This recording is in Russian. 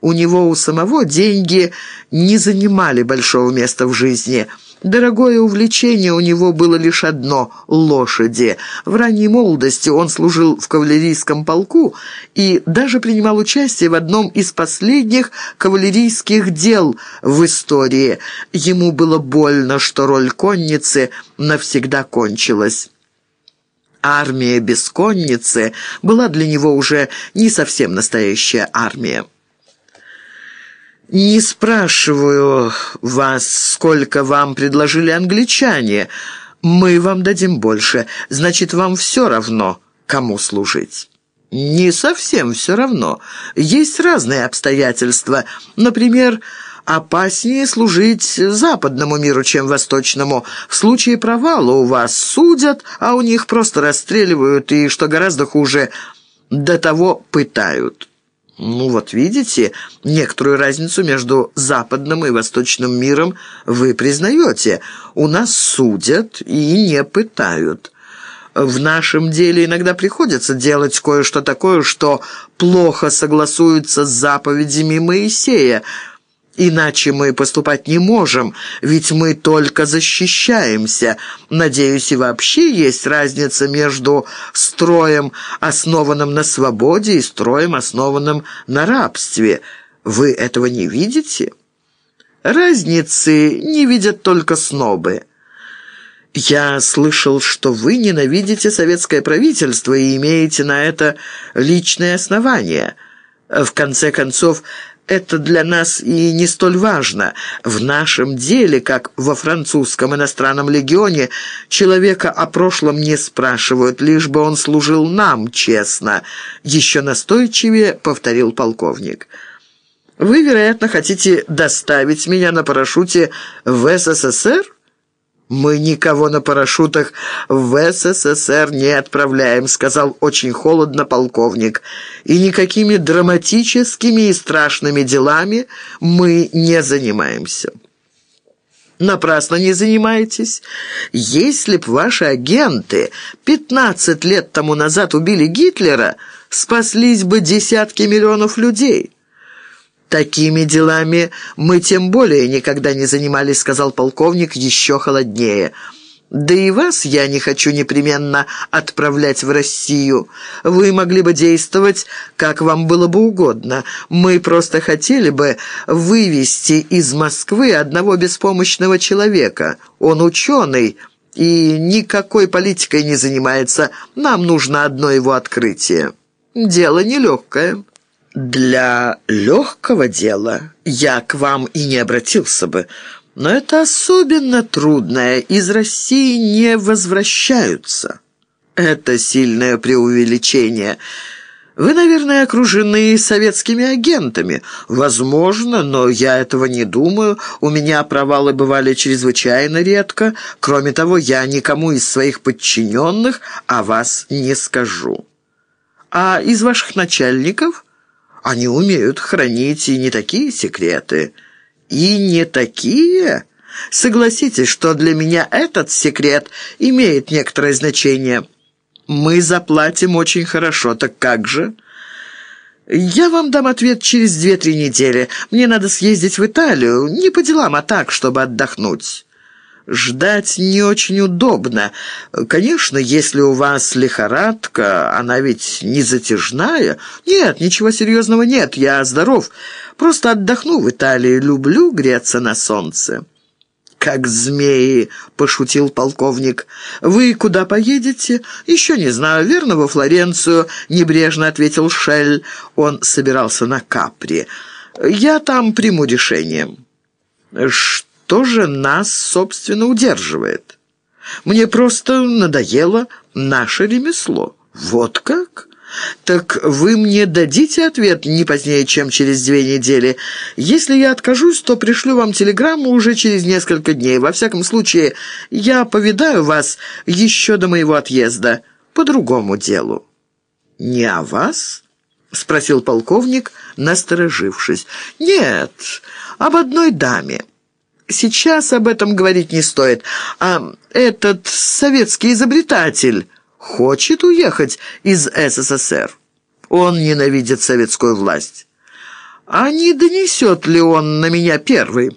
У него у самого деньги не занимали большого места в жизни. Дорогое увлечение у него было лишь одно — лошади. В ранней молодости он служил в кавалерийском полку и даже принимал участие в одном из последних кавалерийских дел в истории. Ему было больно, что роль конницы навсегда кончилась. Армия без конницы была для него уже не совсем настоящая армия. «Не спрашиваю вас, сколько вам предложили англичане. Мы вам дадим больше. Значит, вам все равно, кому служить». «Не совсем все равно. Есть разные обстоятельства. Например, опаснее служить западному миру, чем восточному. В случае провала у вас судят, а у них просто расстреливают и, что гораздо хуже, до того пытают». Ну вот видите, некоторую разницу между западным и восточным миром вы признаете. У нас судят и не пытают. В нашем деле иногда приходится делать кое-что такое, что плохо согласуется с заповедями Моисея, Иначе мы поступать не можем, ведь мы только защищаемся. Надеюсь, и вообще есть разница между строем, основанным на свободе, и строем, основанным на рабстве. Вы этого не видите? Разницы не видят только снобы. Я слышал, что вы ненавидите советское правительство и имеете на это личное основание. В конце концов, это для нас и не столь важно. В нашем деле, как во французском иностранном легионе, человека о прошлом не спрашивают, лишь бы он служил нам честно», — еще настойчивее повторил полковник. «Вы, вероятно, хотите доставить меня на парашюте в СССР?» «Мы никого на парашютах в СССР не отправляем», — сказал очень холодно полковник. «И никакими драматическими и страшными делами мы не занимаемся». Напрасно не занимаетесь. Если б ваши агенты 15 лет тому назад убили Гитлера, спаслись бы десятки миллионов людей». «Такими делами мы тем более никогда не занимались», — сказал полковник еще холоднее. «Да и вас я не хочу непременно отправлять в Россию. Вы могли бы действовать, как вам было бы угодно. Мы просто хотели бы вывести из Москвы одного беспомощного человека. Он ученый» и никакой политикой не занимается. Нам нужно одно его открытие. Дело нелегкое». «Для легкого дела я к вам и не обратился бы, но это особенно трудное, из России не возвращаются». «Это сильное преувеличение». Вы, наверное, окружены советскими агентами. Возможно, но я этого не думаю. У меня провалы бывали чрезвычайно редко. Кроме того, я никому из своих подчиненных о вас не скажу. А из ваших начальников они умеют хранить и не такие секреты. И не такие? Согласитесь, что для меня этот секрет имеет некоторое значение. Мы заплатим очень хорошо, так как же?» «Я вам дам ответ через две-три недели. Мне надо съездить в Италию, не по делам, а так, чтобы отдохнуть». Ждать не очень удобно. Конечно, если у вас лихорадка, она ведь не затяжная. Нет, ничего серьезного нет, я здоров. Просто отдохну в Италии, люблю греться на солнце». «Как змеи!» — пошутил полковник. «Вы куда поедете?» «Еще не знаю. Верно, во Флоренцию», — небрежно ответил Шель. Он собирался на Капри. «Я там приму решение». «Что?» Что же нас, собственно, удерживает? Мне просто надоело наше ремесло. Вот как? Так вы мне дадите ответ не позднее, чем через две недели. Если я откажусь, то пришлю вам телеграмму уже через несколько дней. Во всяком случае, я повидаю вас еще до моего отъезда по другому делу». «Не о вас?» — спросил полковник, насторожившись. «Нет, об одной даме». Сейчас об этом говорить не стоит. А этот советский изобретатель хочет уехать из СССР. Он ненавидит советскую власть. А не донесет ли он на меня первый?»